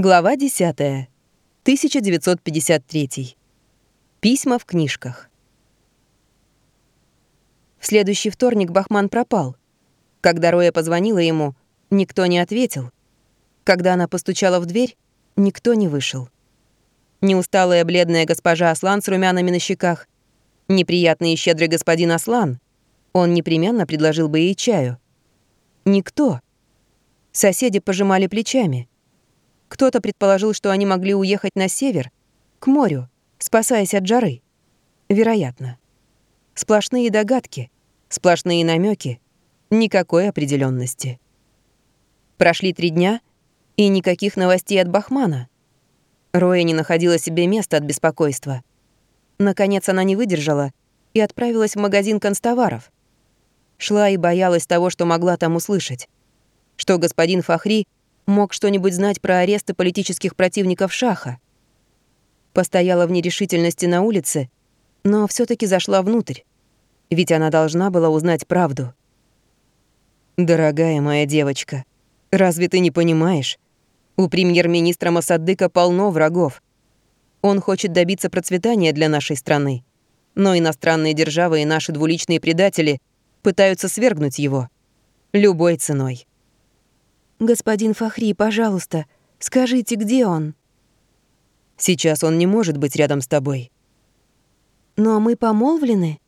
Глава 10. 1953. Письма в книжках. В следующий вторник Бахман пропал. Когда Роя позвонила ему, никто не ответил. Когда она постучала в дверь, никто не вышел. Неусталая бледная госпожа Аслан с румянами на щеках, неприятный и щедрый господин Аслан, он непременно предложил бы ей чаю. Никто. Соседи пожимали плечами — кто-то предположил, что они могли уехать на север, к морю, спасаясь от жары. Вероятно. Сплошные догадки, сплошные намеки, никакой определенности. Прошли три дня, и никаких новостей от Бахмана. Роя не находила себе места от беспокойства. Наконец она не выдержала и отправилась в магазин констоваров. Шла и боялась того, что могла там услышать. Что господин Фахри — мог что-нибудь знать про аресты политических противников Шаха. Постояла в нерешительности на улице, но все таки зашла внутрь, ведь она должна была узнать правду. «Дорогая моя девочка, разве ты не понимаешь? У премьер-министра Масаддыка полно врагов. Он хочет добиться процветания для нашей страны, но иностранные державы и наши двуличные предатели пытаются свергнуть его. Любой ценой. «Господин Фахри, пожалуйста, скажите, где он?» «Сейчас он не может быть рядом с тобой». «Но мы помолвлены?»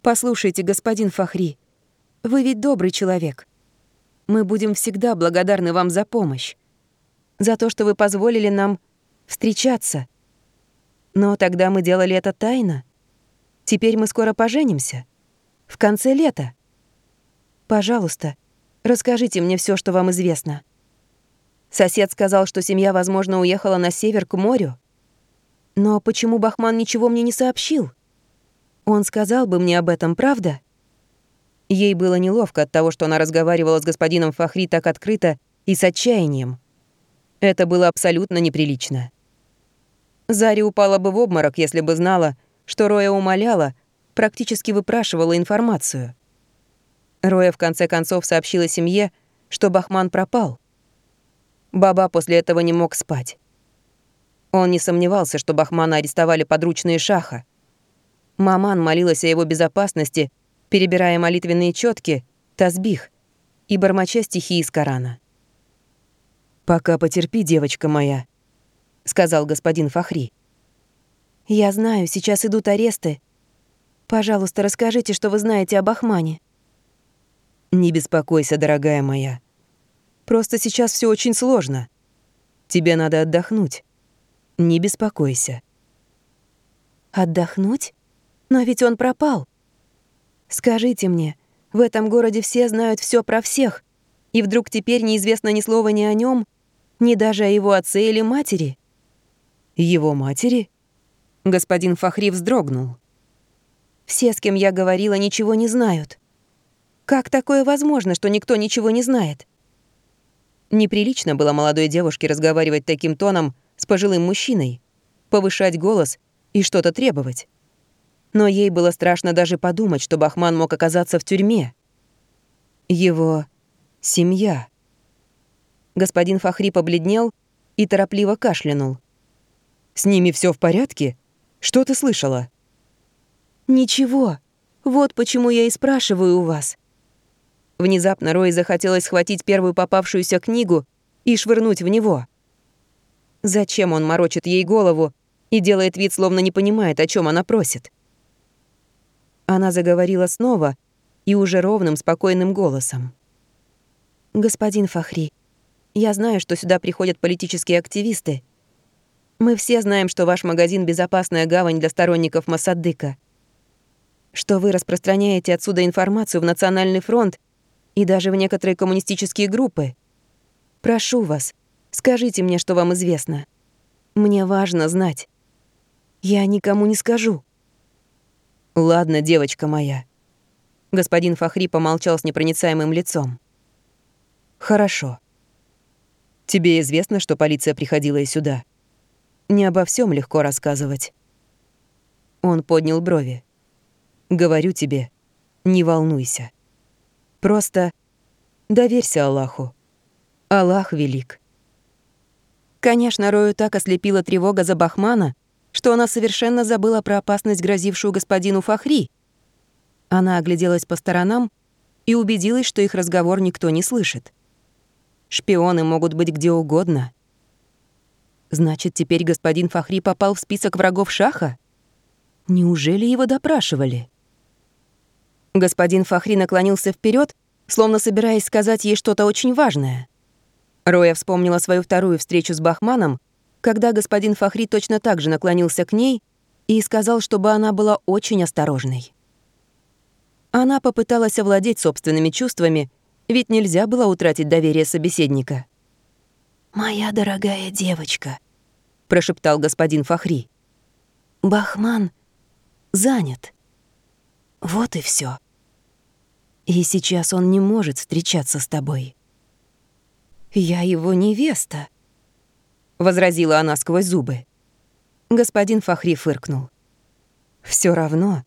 «Послушайте, господин Фахри, вы ведь добрый человек. Мы будем всегда благодарны вам за помощь, за то, что вы позволили нам встречаться. Но тогда мы делали это тайно. Теперь мы скоро поженимся. В конце лета. Пожалуйста, — Расскажите мне все, что вам известно. Сосед сказал, что семья, возможно, уехала на север к морю. Но почему Бахман ничего мне не сообщил? Он сказал бы мне об этом, правда? Ей было неловко от того, что она разговаривала с господином Фахри так открыто и с отчаянием. Это было абсолютно неприлично. Зари упала бы в обморок, если бы знала, что Роя умоляла, практически выпрашивала информацию. Роя в конце концов сообщила семье, что Бахман пропал. Баба после этого не мог спать. Он не сомневался, что Бахмана арестовали подручные Шаха. Маман молилась о его безопасности, перебирая молитвенные четки, тазбих и бормоча стихи из Корана. «Пока потерпи, девочка моя», — сказал господин Фахри. «Я знаю, сейчас идут аресты. Пожалуйста, расскажите, что вы знаете об Ахмане». Не беспокойся, дорогая моя. Просто сейчас все очень сложно. Тебе надо отдохнуть. Не беспокойся. Отдохнуть? Но ведь он пропал. Скажите мне, в этом городе все знают все про всех, и вдруг теперь неизвестно ни слова ни о нем, ни даже о его отце или матери? Его матери? Господин Фахри вздрогнул. Все, с кем я говорила, ничего не знают. Как такое возможно, что никто ничего не знает? Неприлично было молодой девушке разговаривать таким тоном с пожилым мужчиной, повышать голос и что-то требовать. Но ей было страшно даже подумать, что Бахман мог оказаться в тюрьме. Его семья. Господин Фахри побледнел и торопливо кашлянул. «С ними все в порядке? Что ты слышала?» «Ничего. Вот почему я и спрашиваю у вас. Внезапно Рой захотелось схватить первую попавшуюся книгу и швырнуть в него. Зачем он морочит ей голову и делает вид, словно не понимает, о чем она просит? Она заговорила снова и уже ровным, спокойным голосом. «Господин Фахри, я знаю, что сюда приходят политические активисты. Мы все знаем, что ваш магазин — безопасная гавань для сторонников Масаддыка. Что вы распространяете отсюда информацию в Национальный фронт и даже в некоторые коммунистические группы. Прошу вас, скажите мне, что вам известно. Мне важно знать. Я никому не скажу». «Ладно, девочка моя». Господин Фахри помолчал с непроницаемым лицом. «Хорошо. Тебе известно, что полиция приходила и сюда. Не обо всем легко рассказывать». Он поднял брови. «Говорю тебе, не волнуйся». Просто доверься Аллаху. Аллах велик. Конечно, Рою так ослепила тревога за Бахмана, что она совершенно забыла про опасность, грозившую господину Фахри. Она огляделась по сторонам и убедилась, что их разговор никто не слышит. Шпионы могут быть где угодно. Значит, теперь господин Фахри попал в список врагов Шаха? Неужели его допрашивали? Господин Фахри наклонился вперед, словно собираясь сказать ей что-то очень важное. Роя вспомнила свою вторую встречу с Бахманом, когда господин Фахри точно так же наклонился к ней и сказал, чтобы она была очень осторожной. Она попыталась овладеть собственными чувствами, ведь нельзя было утратить доверие собеседника. «Моя дорогая девочка», — прошептал господин Фахри. «Бахман занят. Вот и все. И сейчас он не может встречаться с тобой». «Я его невеста», — возразила она сквозь зубы. Господин Фахри фыркнул. Все равно,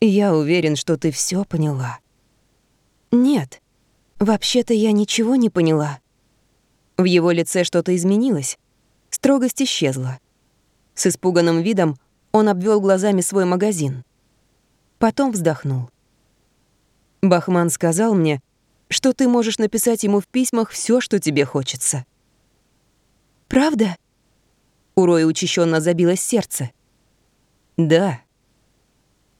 я уверен, что ты все поняла». «Нет, вообще-то я ничего не поняла». В его лице что-то изменилось. Строгость исчезла. С испуганным видом он обвел глазами свой магазин. Потом вздохнул. «Бахман сказал мне, что ты можешь написать ему в письмах все, что тебе хочется». «Правда?» У Роя учащенно забилось сердце. «Да».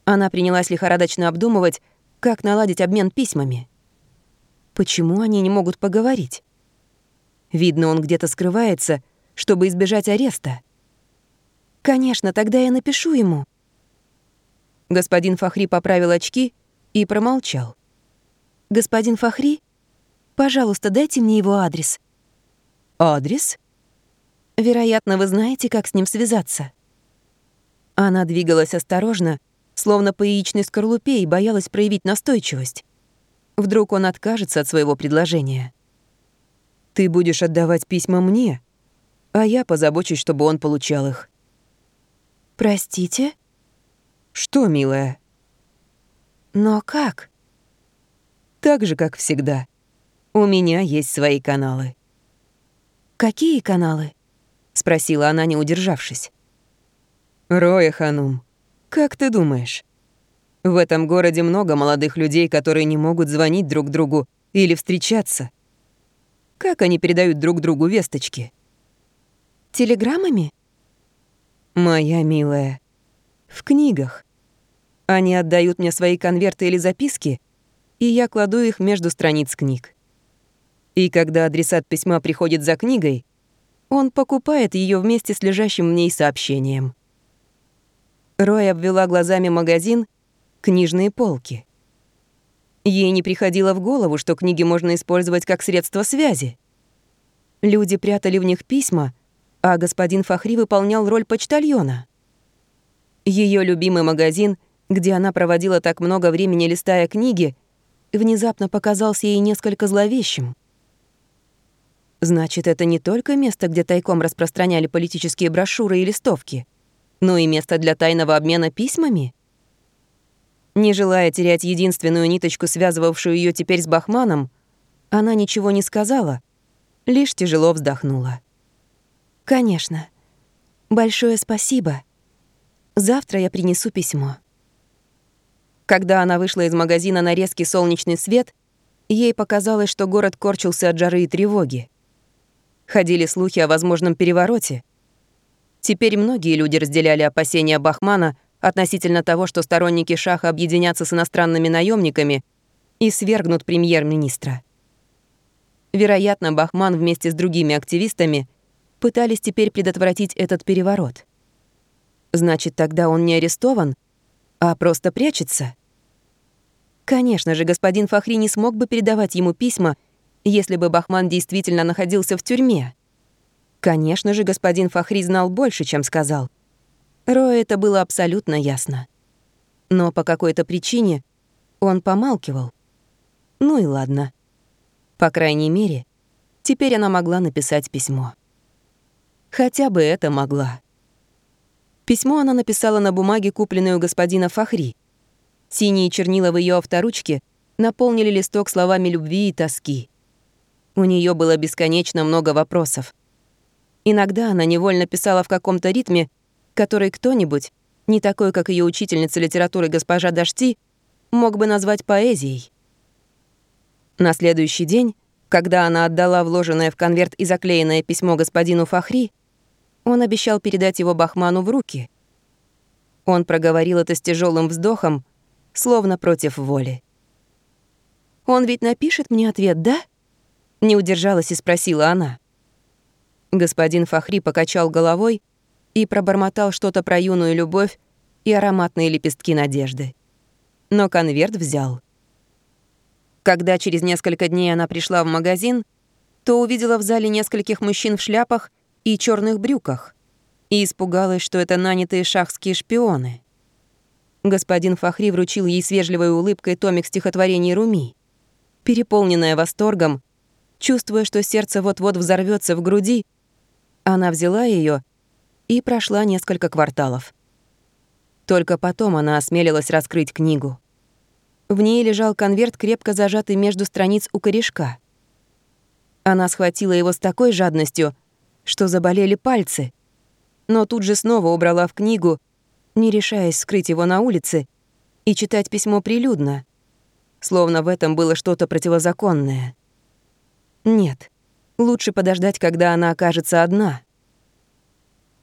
Она принялась лихорадочно обдумывать, как наладить обмен письмами. Почему они не могут поговорить? Видно, он где-то скрывается, чтобы избежать ареста. «Конечно, тогда я напишу ему». Господин Фахри поправил очки и промолчал. «Господин Фахри, пожалуйста, дайте мне его адрес». «Адрес?» «Вероятно, вы знаете, как с ним связаться». Она двигалась осторожно, словно по яичной скорлупе, и боялась проявить настойчивость. Вдруг он откажется от своего предложения. «Ты будешь отдавать письма мне, а я позабочусь, чтобы он получал их». «Простите?» «Что, милая?» «Но как?» «Так же, как всегда. У меня есть свои каналы». «Какие каналы?» — спросила она, не удержавшись. «Роя Ханум, как ты думаешь? В этом городе много молодых людей, которые не могут звонить друг другу или встречаться. Как они передают друг другу весточки? Телеграммами? Моя милая, в книгах. Они отдают мне свои конверты или записки, и я кладу их между страниц книг. И когда адресат письма приходит за книгой, он покупает ее вместе с лежащим в ней сообщением. Рой обвела глазами магазин, книжные полки. Ей не приходило в голову, что книги можно использовать как средство связи. Люди прятали в них письма, а господин Фахри выполнял роль почтальона. Ее любимый магазин, где она проводила так много времени, листая книги, внезапно показался ей несколько зловещим. Значит, это не только место, где тайком распространяли политические брошюры и листовки — ну и место для тайного обмена письмами? Не желая терять единственную ниточку, связывавшую ее теперь с Бахманом, она ничего не сказала, лишь тяжело вздохнула. «Конечно. Большое спасибо. Завтра я принесу письмо». Когда она вышла из магазина на резкий солнечный свет, ей показалось, что город корчился от жары и тревоги. Ходили слухи о возможном перевороте, Теперь многие люди разделяли опасения Бахмана относительно того, что сторонники Шаха объединятся с иностранными наемниками и свергнут премьер-министра. Вероятно, Бахман вместе с другими активистами пытались теперь предотвратить этот переворот. Значит, тогда он не арестован, а просто прячется? Конечно же, господин Фахри не смог бы передавать ему письма, если бы Бахман действительно находился в тюрьме. Конечно же, господин Фахри знал больше, чем сказал. Рое это было абсолютно ясно. Но по какой-то причине он помалкивал. Ну и ладно. По крайней мере, теперь она могла написать письмо. Хотя бы это могла. Письмо она написала на бумаге, купленной у господина Фахри. Синие чернила в ее авторучке наполнили листок словами любви и тоски. У нее было бесконечно много вопросов. Иногда она невольно писала в каком-то ритме, который кто-нибудь, не такой, как ее учительница литературы госпожа Дашти, мог бы назвать поэзией. На следующий день, когда она отдала вложенное в конверт и заклеенное письмо господину Фахри, он обещал передать его Бахману в руки. Он проговорил это с тяжелым вздохом, словно против воли. «Он ведь напишет мне ответ, да?» Не удержалась и спросила она. Господин Фахри покачал головой и пробормотал что-то про юную любовь и ароматные лепестки надежды. Но конверт взял. Когда через несколько дней она пришла в магазин, то увидела в зале нескольких мужчин в шляпах и черных брюках и испугалась, что это нанятые шахские шпионы. Господин Фахри вручил ей с улыбкой томик стихотворений Руми. Переполненная восторгом, чувствуя, что сердце вот-вот взорвется в груди, она взяла ее и прошла несколько кварталов. Только потом она осмелилась раскрыть книгу. В ней лежал конверт, крепко зажатый между страниц у корешка. Она схватила его с такой жадностью, что заболели пальцы, но тут же снова убрала в книгу, не решаясь скрыть его на улице и читать письмо прилюдно, словно в этом было что-то противозаконное. Нет, лучше подождать, когда она окажется одна.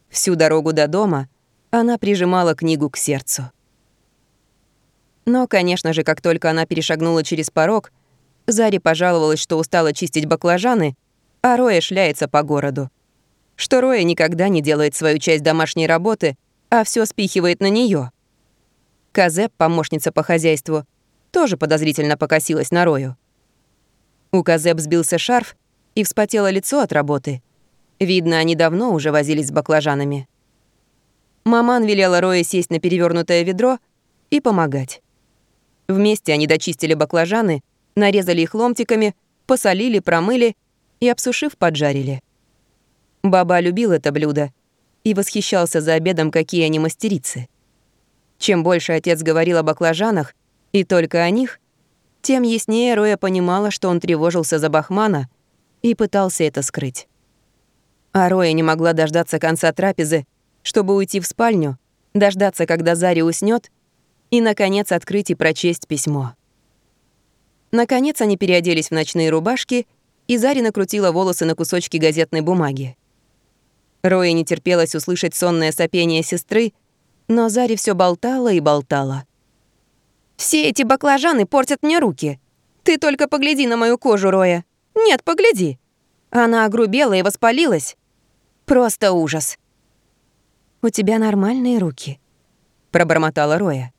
Всю дорогу до дома она прижимала книгу к сердцу. Но, конечно же, как только она перешагнула через порог, Зари пожаловалась, что устала чистить баклажаны, а Роя шляется по городу. Что Роя никогда не делает свою часть домашней работы, а все спихивает на нее. Казеп, помощница по хозяйству, тоже подозрительно покосилась на Рою. У Казеп сбился шарф и вспотело лицо от работы. Видно, они давно уже возились с баклажанами. Маман велела Рое сесть на перевернутое ведро и помогать. Вместе они дочистили баклажаны, нарезали их ломтиками, посолили, промыли и, обсушив, поджарили. Баба любил это блюдо и восхищался за обедом, какие они мастерицы. Чем больше отец говорил о баклажанах, и только о них, тем яснее Роя понимала, что он тревожился за Бахмана и пытался это скрыть. А Роя не могла дождаться конца трапезы, чтобы уйти в спальню, дождаться, когда Зари уснет и, наконец, открыть и прочесть письмо. Наконец они переоделись в ночные рубашки, и Зари накрутила волосы на кусочки газетной бумаги. Роя не терпелось услышать сонное сопение сестры, но Зари все болтала и болтала. «Все эти баклажаны портят мне руки. Ты только погляди на мою кожу, Роя. Нет, погляди. Она огрубела и воспалилась. Просто ужас». «У тебя нормальные руки», — пробормотала Роя.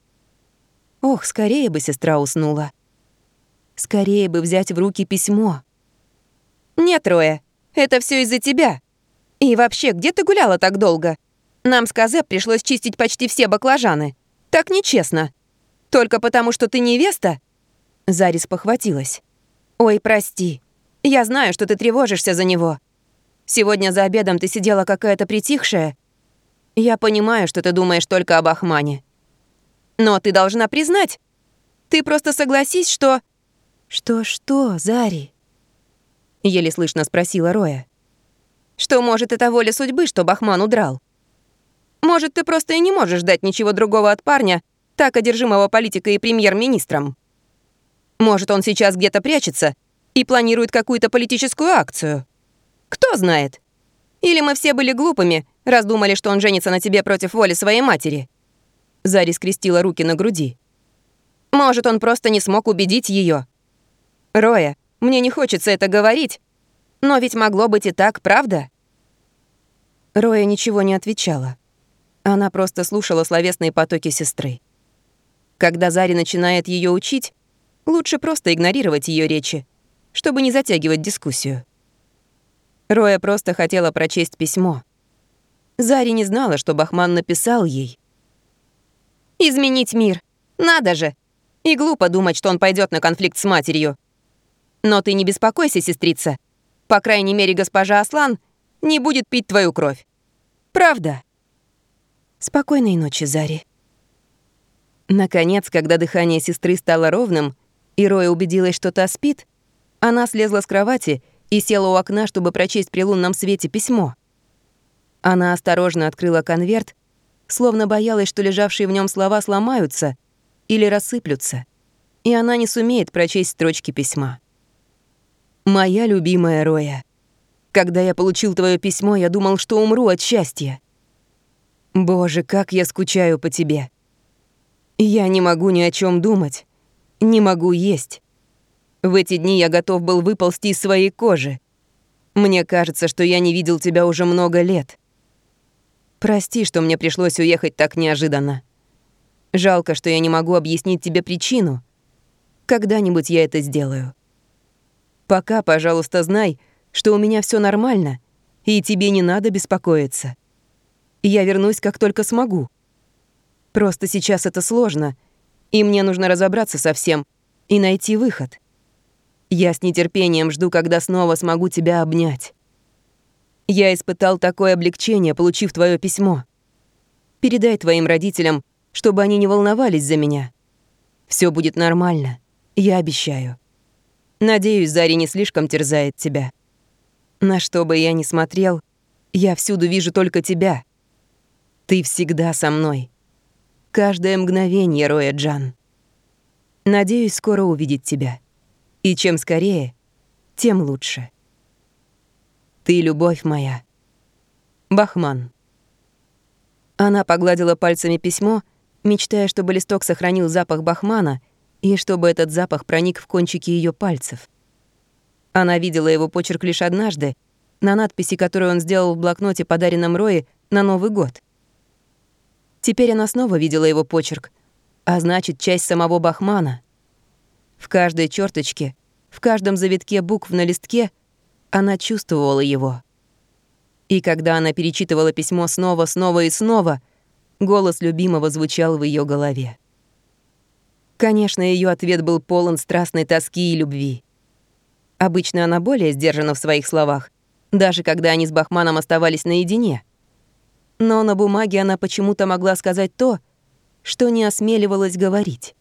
Ох, скорее бы сестра уснула. Скорее бы взять в руки письмо. «Нет, Роя, это все из-за тебя. И вообще, где ты гуляла так долго? Нам с Казе пришлось чистить почти все баклажаны. Так нечестно. Только потому, что ты невеста?» Зарис похватилась. «Ой, прости. Я знаю, что ты тревожишься за него. Сегодня за обедом ты сидела какая-то притихшая. Я понимаю, что ты думаешь только об Ахмане. Но ты должна признать. Ты просто согласись, что...» «Что-что, Зари?» Еле слышно спросила Роя. «Что, может, это воля судьбы, что Бахман удрал? Может, ты просто и не можешь дать ничего другого от парня, так одержимого политикой и премьер-министром? Может, он сейчас где-то прячется и планирует какую-то политическую акцию? Кто знает? Или мы все были глупыми, раз думали, что он женится на тебе против воли своей матери?» Зари скрестила руки на груди. «Может, он просто не смог убедить ее. Роя, мне не хочется это говорить, но ведь могло быть и так, правда?» Роя ничего не отвечала. Она просто слушала словесные потоки сестры. Когда Зари начинает ее учить, лучше просто игнорировать ее речи, чтобы не затягивать дискуссию. Роя просто хотела прочесть письмо. Зари не знала, что Бахман написал ей. Изменить мир. Надо же. И глупо думать, что он пойдет на конфликт с матерью. Но ты не беспокойся, сестрица. По крайней мере, госпожа Аслан не будет пить твою кровь. Правда. Спокойной ночи, Зари. Наконец, когда дыхание сестры стало ровным, и Роя убедилась, что та спит, она слезла с кровати и села у окна, чтобы прочесть при лунном свете письмо. Она осторожно открыла конверт, словно боялась, что лежавшие в нем слова сломаются или рассыплются, и она не сумеет прочесть строчки письма. «Моя любимая Роя, когда я получил твое письмо, я думал, что умру от счастья. Боже, как я скучаю по тебе. Я не могу ни о чем думать, не могу есть. В эти дни я готов был выползти из своей кожи. Мне кажется, что я не видел тебя уже много лет. Прости, что мне пришлось уехать так неожиданно. Жалко, что я не могу объяснить тебе причину. Когда-нибудь я это сделаю. Пока, пожалуйста, знай, что у меня все нормально, и тебе не надо беспокоиться. Я вернусь, как только смогу. Просто сейчас это сложно, и мне нужно разобраться со всем и найти выход. Я с нетерпением жду, когда снова смогу тебя обнять. Я испытал такое облегчение, получив твое письмо. Передай твоим родителям, чтобы они не волновались за меня. Все будет нормально, я обещаю. Надеюсь, Зари не слишком терзает тебя. На что бы я ни смотрел, я всюду вижу только тебя. Ты всегда со мной. Каждое мгновение, Роя Джан. Надеюсь скоро увидеть тебя. И чем скорее, тем лучше. Ты любовь моя. Бахман. Она погладила пальцами письмо, мечтая, чтобы листок сохранил запах бахмана и чтобы этот запах проник в кончики ее пальцев. Она видела его почерк лишь однажды, на надписи, которую он сделал в блокноте, подаренном Рое на Новый год. Теперь она снова видела его почерк, а значит, часть самого Бахмана. В каждой черточке, в каждом завитке букв на листке она чувствовала его. И когда она перечитывала письмо снова, снова и снова, голос любимого звучал в ее голове. Конечно, ее ответ был полон страстной тоски и любви. Обычно она более сдержана в своих словах, даже когда они с Бахманом оставались наедине. Но на бумаге она почему-то могла сказать то, что не осмеливалась говорить.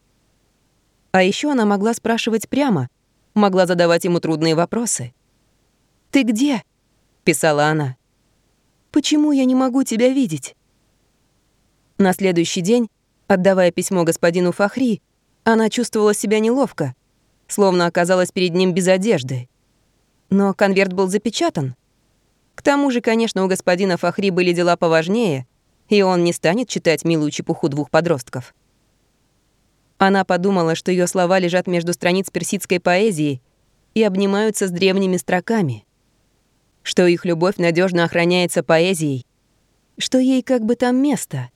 А еще она могла спрашивать прямо, могла задавать ему трудные вопросы. «Ты где?» — писала она. «Почему я не могу тебя видеть?» На следующий день, отдавая письмо господину Фахри, она чувствовала себя неловко, словно оказалась перед ним без одежды. Но конверт был запечатан. К тому же, конечно, у господина Фахри были дела поважнее, и он не станет читать милую чепуху двух подростков. Она подумала, что ее слова лежат между страниц персидской поэзии и обнимаются с древними строками, что их любовь надежно охраняется поэзией, что ей как бы там место.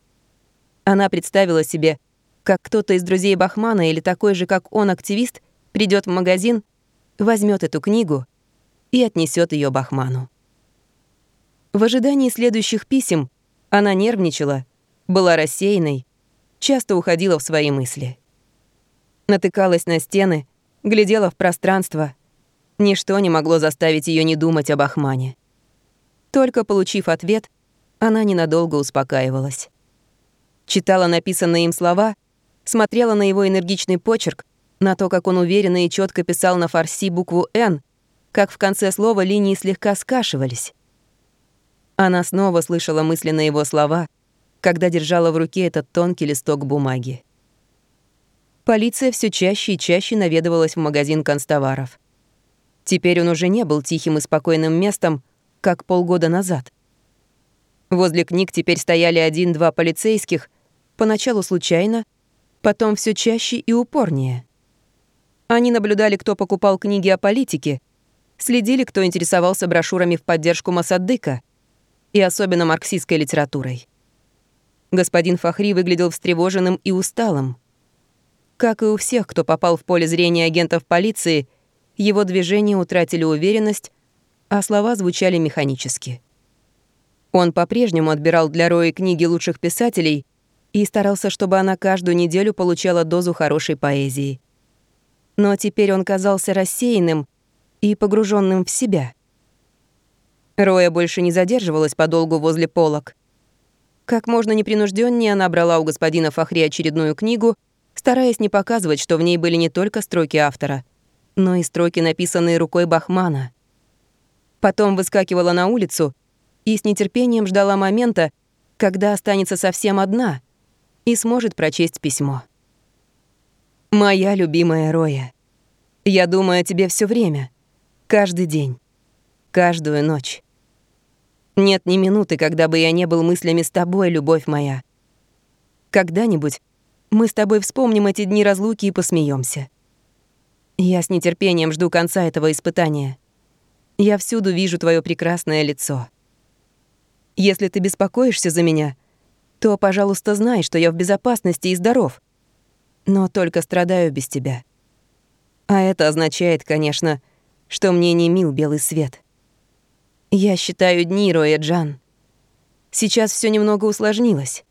Она представила себе, как кто-то из друзей Бахмана или такой же, как он, активист, придет в магазин, возьмет эту книгу и отнесет ее Бахману. В ожидании следующих писем она нервничала, была рассеянной, часто уходила в свои мысли. Натыкалась на стены, глядела в пространство. Ничто не могло заставить ее не думать об Ахмане. Только получив ответ, она ненадолго успокаивалась. Читала написанные им слова — смотрела на его энергичный почерк, на то, как он уверенно и четко писал на фарси букву «Н», как в конце слова линии слегка скашивались. Она снова слышала мысленно его слова, когда держала в руке этот тонкий листок бумаги. Полиция все чаще и чаще наведывалась в магазин констоваров. Теперь он уже не был тихим и спокойным местом, как полгода назад. Возле книг теперь стояли один-два полицейских, поначалу случайно, потом все чаще и упорнее. Они наблюдали, кто покупал книги о политике, следили, кто интересовался брошюрами в поддержку Масадыка и особенно марксистской литературой. Господин Фахри выглядел встревоженным и усталым. Как и у всех, кто попал в поле зрения агентов полиции, его движения утратили уверенность, а слова звучали механически. Он по-прежнему отбирал для Рои книги лучших писателей и старался, чтобы она каждую неделю получала дозу хорошей поэзии. Но теперь он казался рассеянным и погруженным в себя. Роя больше не задерживалась подолгу возле полок. Как можно непринужденнее она брала у господина Фахри очередную книгу, стараясь не показывать, что в ней были не только строки автора, но и строки, написанные рукой Бахмана. Потом выскакивала на улицу и с нетерпением ждала момента, когда останется совсем одна и сможет прочесть письмо. «Моя любимая Роя, я думаю о тебе все время, каждый день, каждую ночь. Нет ни минуты, когда бы я не был мыслями с тобой, любовь моя. Когда-нибудь мы с тобой вспомним эти дни разлуки и посмеемся. Я с нетерпением жду конца этого испытания. Я всюду вижу твое прекрасное лицо. Если ты беспокоишься за меня, то, пожалуйста, знай, что я в безопасности и здоров. Но только страдаю без тебя. А это означает, конечно, что мне не мил белый свет. Я считаю дни, Роя Джан. Сейчас все немного усложнилось.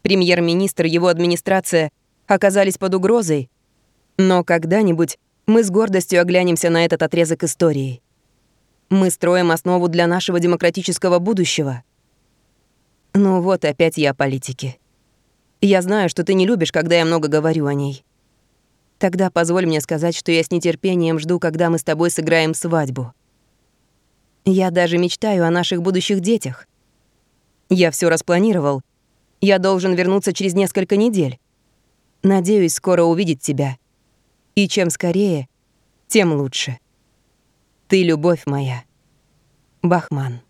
Премьер-министр его администрация оказались под угрозой, но когда-нибудь мы с гордостью оглянемся на этот отрезок истории. Мы строим основу для нашего демократического будущего. Ну вот опять я о политике. Я знаю, что ты не любишь, когда я много говорю о ней. Тогда позволь мне сказать, что я с нетерпением жду, когда мы с тобой сыграем свадьбу. Я даже мечтаю о наших будущих детях. Я все распланировал. Я должен вернуться через несколько недель. Надеюсь скоро увидеть тебя. И чем скорее, тем лучше. Ты любовь моя. Бахман.